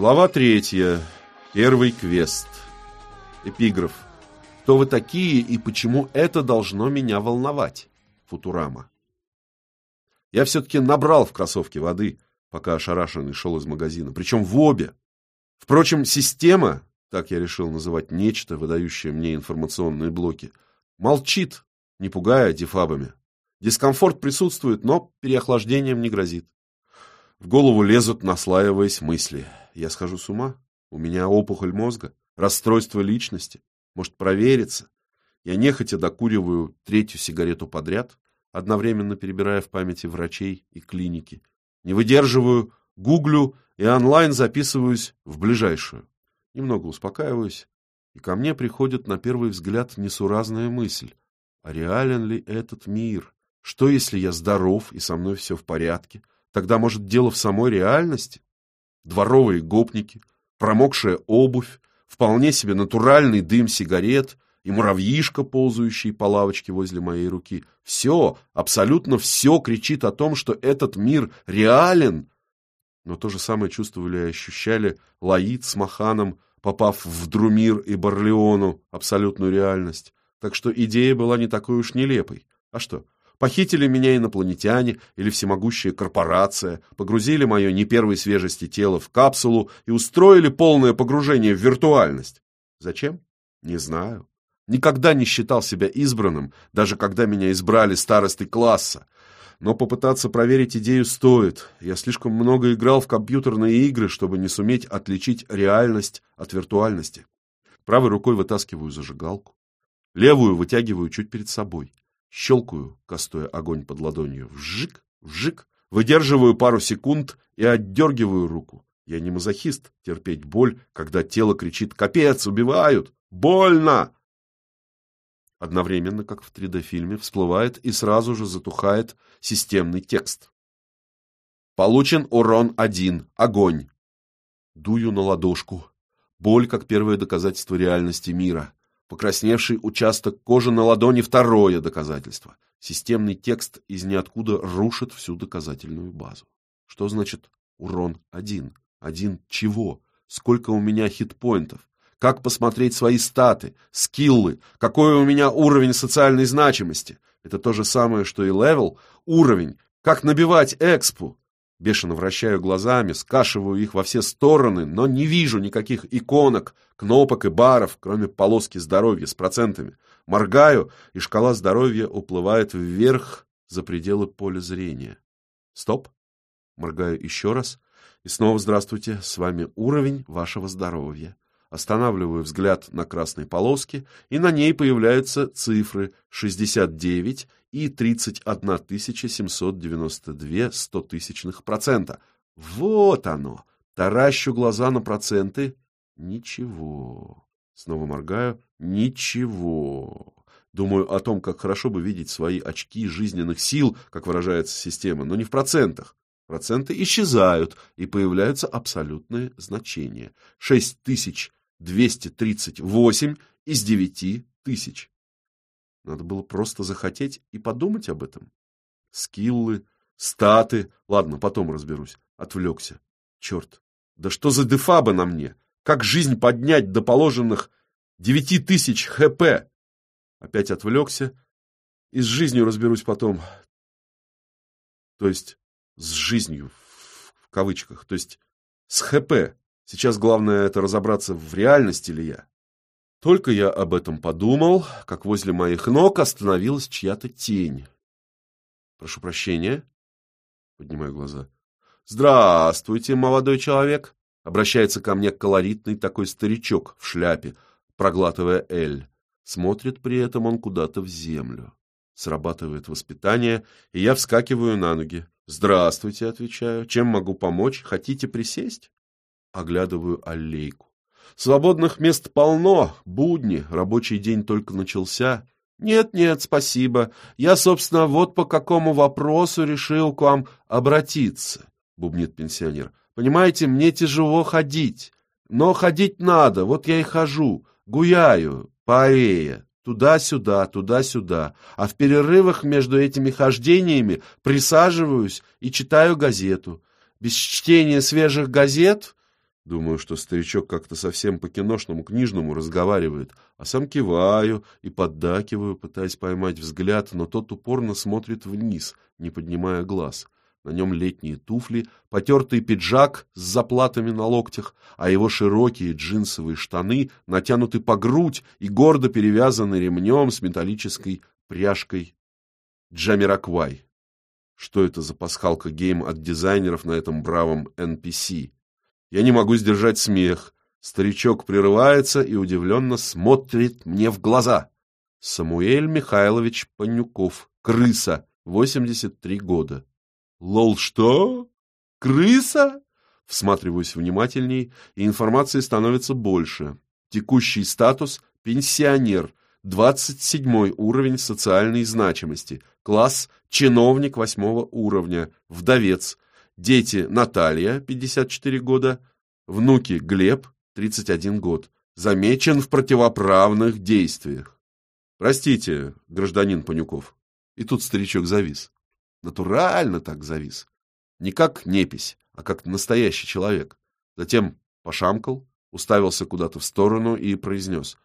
Глава третья. Первый квест. Эпиграф. Кто вы такие и почему это должно меня волновать? Футурама. Я все-таки набрал в кроссовке воды, пока ошарашенный шел из магазина, причем в обе. Впрочем, система, так я решил называть нечто, выдающее мне информационные блоки, молчит, не пугая дефабами. Дискомфорт присутствует, но переохлаждением не грозит. В голову лезут, наслаиваясь мысли. Я схожу с ума? У меня опухоль мозга? Расстройство личности? Может, провериться? Я нехотя докуриваю третью сигарету подряд, одновременно перебирая в памяти врачей и клиники. Не выдерживаю, гуглю и онлайн записываюсь в ближайшую. Немного успокаиваюсь, и ко мне приходит на первый взгляд несуразная мысль. А реален ли этот мир? Что, если я здоров и со мной все в порядке? Тогда, может, дело в самой реальности? Дворовые гопники, промокшая обувь, вполне себе натуральный дым сигарет и муравьишка, ползающий по лавочке возле моей руки. Все, абсолютно все кричит о том, что этот мир реален. Но то же самое чувствовали и ощущали Лаид с Маханом, попав в Друмир и Барлеону, абсолютную реальность. Так что идея была не такой уж нелепой. А что, Похитили меня инопланетяне или всемогущая корпорация, погрузили мое не первой свежести тело в капсулу и устроили полное погружение в виртуальность. Зачем? Не знаю. Никогда не считал себя избранным, даже когда меня избрали старостой класса. Но попытаться проверить идею стоит. Я слишком много играл в компьютерные игры, чтобы не суметь отличить реальность от виртуальности. Правой рукой вытаскиваю зажигалку. Левую вытягиваю чуть перед собой. Щелкаю, кастуя огонь под ладонью. Вжик, вжик. Выдерживаю пару секунд и отдергиваю руку. Я не мазохист терпеть боль, когда тело кричит «Капец! Убивают! Больно!» Одновременно, как в 3D-фильме, всплывает и сразу же затухает системный текст. Получен урон один. Огонь. Дую на ладошку. Боль как первое доказательство реальности мира. Покрасневший участок кожи на ладони – второе доказательство. Системный текст из ниоткуда рушит всю доказательную базу. Что значит урон один? Один чего? Сколько у меня хитпоинтов? Как посмотреть свои статы, скиллы? Какой у меня уровень социальной значимости? Это то же самое, что и левел, уровень. Как набивать экспу? Бешено вращаю глазами, скашиваю их во все стороны, но не вижу никаких иконок, кнопок и баров, кроме полоски здоровья с процентами. Моргаю, и шкала здоровья уплывает вверх за пределы поля зрения. Стоп. Моргаю еще раз. И снова здравствуйте, с вами уровень вашего здоровья. Останавливаю взгляд на красной полоске, и на ней появляются цифры 69 и 31 792 стотысячных процента. Вот оно! Таращу глаза на проценты. Ничего. Снова моргаю. Ничего. Думаю о том, как хорошо бы видеть свои очки жизненных сил, как выражается система, но не в процентах. Проценты исчезают, и появляются абсолютные значения. 6238 из 9000. Надо было просто захотеть и подумать об этом. Скиллы, статы... Ладно, потом разберусь. Отвлекся. Черт, да что за дефаба на мне? Как жизнь поднять до положенных девяти тысяч хп? Опять отвлекся. И с жизнью разберусь потом. То есть, с жизнью, в кавычках. То есть, с хп. Сейчас главное это разобраться, в реальности ли я. Только я об этом подумал, как возле моих ног остановилась чья-то тень. «Прошу прощения», — поднимаю глаза. «Здравствуйте, молодой человек», — обращается ко мне колоритный такой старичок в шляпе, проглатывая «Эль». Смотрит при этом он куда-то в землю. Срабатывает воспитание, и я вскакиваю на ноги. «Здравствуйте», — отвечаю. «Чем могу помочь? Хотите присесть?» Оглядываю аллейку. Свободных мест полно, будни, рабочий день только начался. Нет-нет, спасибо. Я, собственно, вот по какому вопросу решил к вам обратиться, бубнит пенсионер. Понимаете, мне тяжело ходить. Но ходить надо, вот я и хожу, гуяю по аллее, туда-сюда, туда-сюда. А в перерывах между этими хождениями присаживаюсь и читаю газету. Без чтения свежих газет Думаю, что старичок как-то совсем по-киношному книжному разговаривает, а сам киваю и поддакиваю, пытаясь поймать взгляд, но тот упорно смотрит вниз, не поднимая глаз. На нем летние туфли, потертый пиджак с заплатами на локтях, а его широкие джинсовые штаны натянуты по грудь и гордо перевязаны ремнем с металлической пряжкой Джамираквай. Что это за пасхалка-гейм от дизайнеров на этом бравом NPC? Я не могу сдержать смех. Старичок прерывается и удивленно смотрит мне в глаза. Самуэль Михайлович Панюков. Крыса. 83 года. Лол, что? Крыса? Всматриваюсь внимательней, и информации становится больше. Текущий статус – пенсионер, 27 уровень социальной значимости, класс – чиновник 8 уровня, вдовец – Дети Наталья, 54 года, внуки Глеб, 31 год, замечен в противоправных действиях. Простите, гражданин Панюков. И тут старичок завис. Натурально так завис. Не как непись, а как настоящий человек. Затем пошамкал, уставился куда-то в сторону и произнес.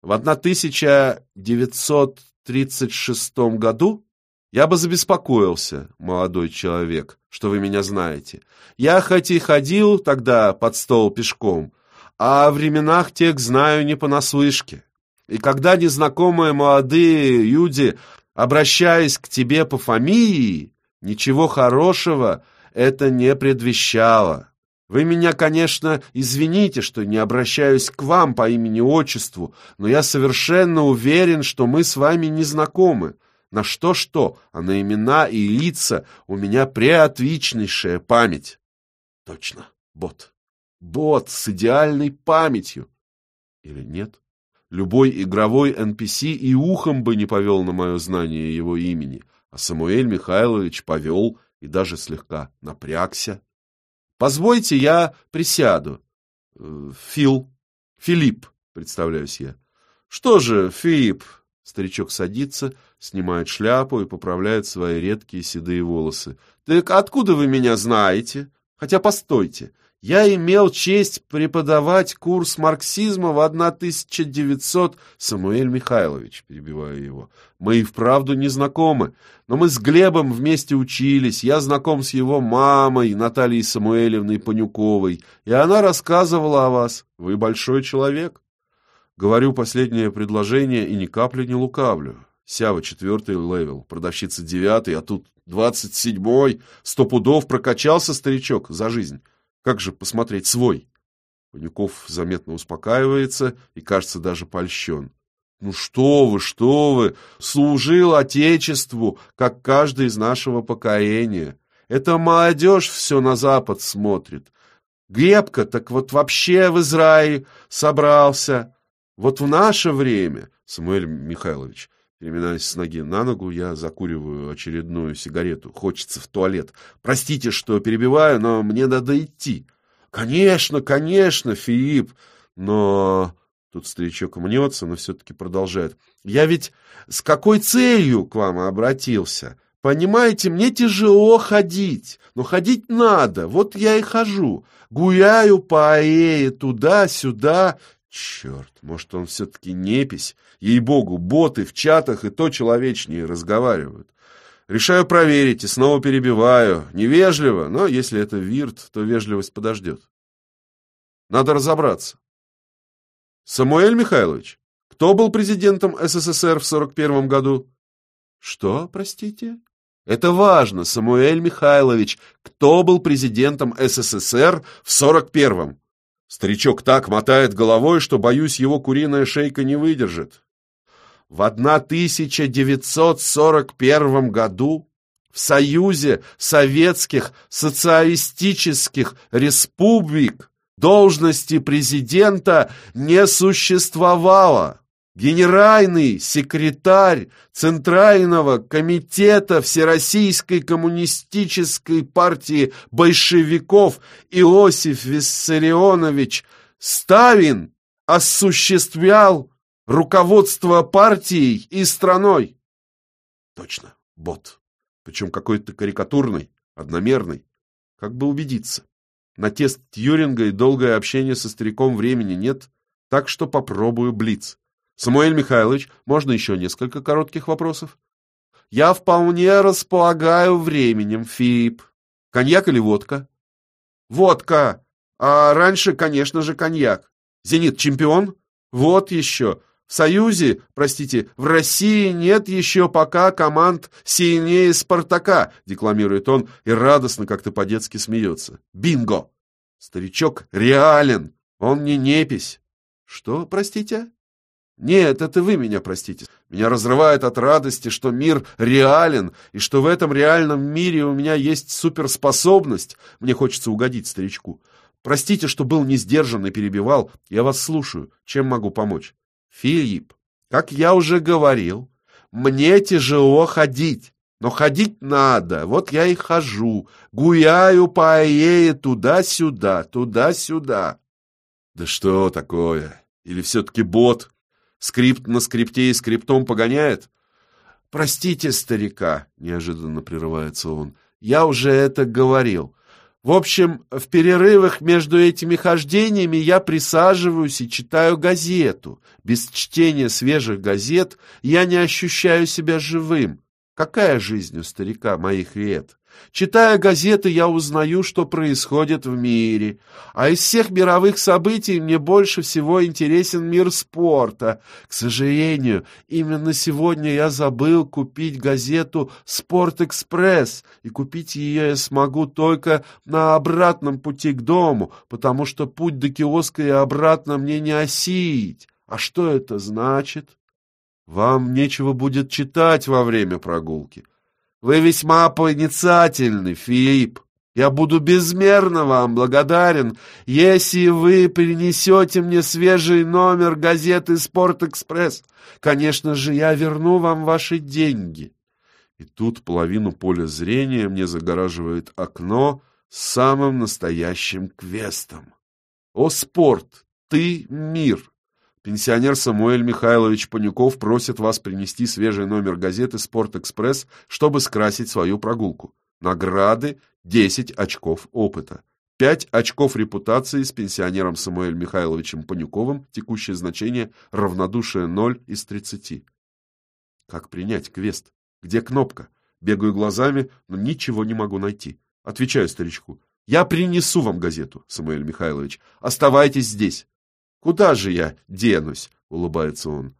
В 1936 году я бы забеспокоился, молодой человек, что вы меня знаете. Я хоть и ходил тогда под стол пешком, а о временах тех знаю не понаслышке. И когда незнакомые молодые люди, обращаясь к тебе по фамилии, ничего хорошего это не предвещало. Вы меня, конечно, извините, что не обращаюсь к вам по имени-отчеству, но я совершенно уверен, что мы с вами не знакомы. На что-что, а на имена и лица у меня преотвичнейшая память. Точно, бот. Бот с идеальной памятью. Или нет? Любой игровой NPC и ухом бы не повел на мое знание его имени, а Самуэль Михайлович повел и даже слегка напрягся. Позвольте, я присяду. Э, Фил. Филипп, представляюсь я. Что же, Филипп, Старичок садится, снимает шляпу и поправляет свои редкие седые волосы. «Так откуда вы меня знаете? Хотя постойте, я имел честь преподавать курс марксизма в 1900... Самуэль Михайлович, перебиваю его. Мы и вправду не знакомы, но мы с Глебом вместе учились. Я знаком с его мамой, Натальей Самуэлевной Панюковой, и она рассказывала о вас. Вы большой человек. Говорю последнее предложение и ни капли не лукавлю. Сява четвертый level, продавщица девятый, а тут двадцать седьмой. Сто пудов прокачался старичок за жизнь. Как же посмотреть свой? Панюков заметно успокаивается и, кажется, даже польщен. Ну что вы, что вы, служил Отечеству, как каждый из нашего поколения. Это молодежь все на Запад смотрит. Гребка так вот вообще в Израиль собрался. Вот в наше время, Самуэль Михайлович, переминаясь с ноги на ногу, я закуриваю очередную сигарету. Хочется в туалет. Простите, что перебиваю, но мне надо идти. Конечно, конечно, Филипп, но... Тут старичок мнется, но все-таки продолжает. Я ведь с какой целью к вам обратился? Понимаете, мне тяжело ходить, но ходить надо, вот я и хожу. Гуляю по аллее туда-сюда, Черт, может, он все-таки непись? Ей-богу, боты в чатах и то человечнее разговаривают. Решаю проверить и снова перебиваю. Невежливо, но если это вирт, то вежливость подождет. Надо разобраться. Самуэль Михайлович, кто был президентом СССР в 41 году? Что, простите? Это важно, Самуэль Михайлович, кто был президентом СССР в 41-м? Старичок так мотает головой, что, боюсь, его куриная шейка не выдержит. В 1941 году в Союзе Советских Социалистических Республик должности президента не существовало. Генеральный секретарь Центрального комитета Всероссийской коммунистической партии большевиков Иосиф Виссарионович Ставин осуществлял руководство партией и страной. Точно, бот. Причем какой-то карикатурный, одномерный. Как бы убедиться. На тест Тьюринга и долгое общение со стариком времени нет, так что попробую блиц. Самуэль Михайлович, можно еще несколько коротких вопросов? Я вполне располагаю временем, Филипп. Коньяк или водка? Водка. А раньше, конечно же, коньяк. Зенит чемпион? Вот еще. В Союзе, простите, в России нет еще пока команд сильнее Спартака, декламирует он и радостно как-то по-детски смеется. Бинго! Старичок реален, он не непись. Что, простите? Нет, это вы меня простите. Меня разрывает от радости, что мир реален, и что в этом реальном мире у меня есть суперспособность. Мне хочется угодить старичку. Простите, что был не сдержан и перебивал. Я вас слушаю. Чем могу помочь? Филипп, как я уже говорил, мне тяжело ходить. Но ходить надо, вот я и хожу, гуяю по аллее туда-сюда, туда-сюда. Да что такое? Или все-таки бот? Скрипт на скрипте и скриптом погоняет? Простите старика, неожиданно прерывается он, я уже это говорил. В общем, в перерывах между этими хождениями я присаживаюсь и читаю газету. Без чтения свежих газет я не ощущаю себя живым. Какая жизнь у старика моих лет? Читая газеты, я узнаю, что происходит в мире. А из всех мировых событий мне больше всего интересен мир спорта. К сожалению, именно сегодня я забыл купить газету «Спорт-экспресс», и купить ее я смогу только на обратном пути к дому, потому что путь до киоска и обратно мне не осилить. А что это значит? Вам нечего будет читать во время прогулки. Вы весьма проницательны, Филипп. Я буду безмерно вам благодарен, если вы принесете мне свежий номер газеты «Спорт-экспресс». Конечно же, я верну вам ваши деньги. И тут половину поля зрения мне загораживает окно с самым настоящим квестом. О, спорт! Ты — мир! Пенсионер Самуэль Михайлович Панюков просит вас принести свежий номер газеты «Спорт-экспресс», чтобы скрасить свою прогулку. Награды – 10 очков опыта. 5 очков репутации с пенсионером Самуэлем Михайловичем Панюковым, текущее значение – равнодушие 0 из 30. Как принять квест? Где кнопка? Бегаю глазами, но ничего не могу найти. Отвечаю старичку. Я принесу вам газету, Самуэль Михайлович. Оставайтесь здесь. «Куда же я денусь?» — улыбается он.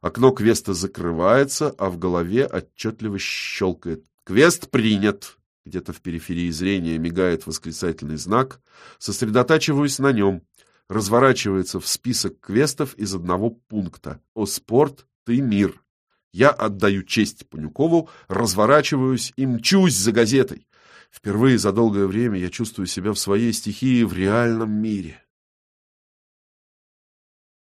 Окно квеста закрывается, а в голове отчетливо щелкает. «Квест принят!» Где-то в периферии зрения мигает восклицательный знак. Сосредотачиваюсь на нем. Разворачивается в список квестов из одного пункта. «О, спорт, ты мир!» Я отдаю честь Панюкову, разворачиваюсь и мчусь за газетой. Впервые за долгое время я чувствую себя в своей стихии в реальном мире.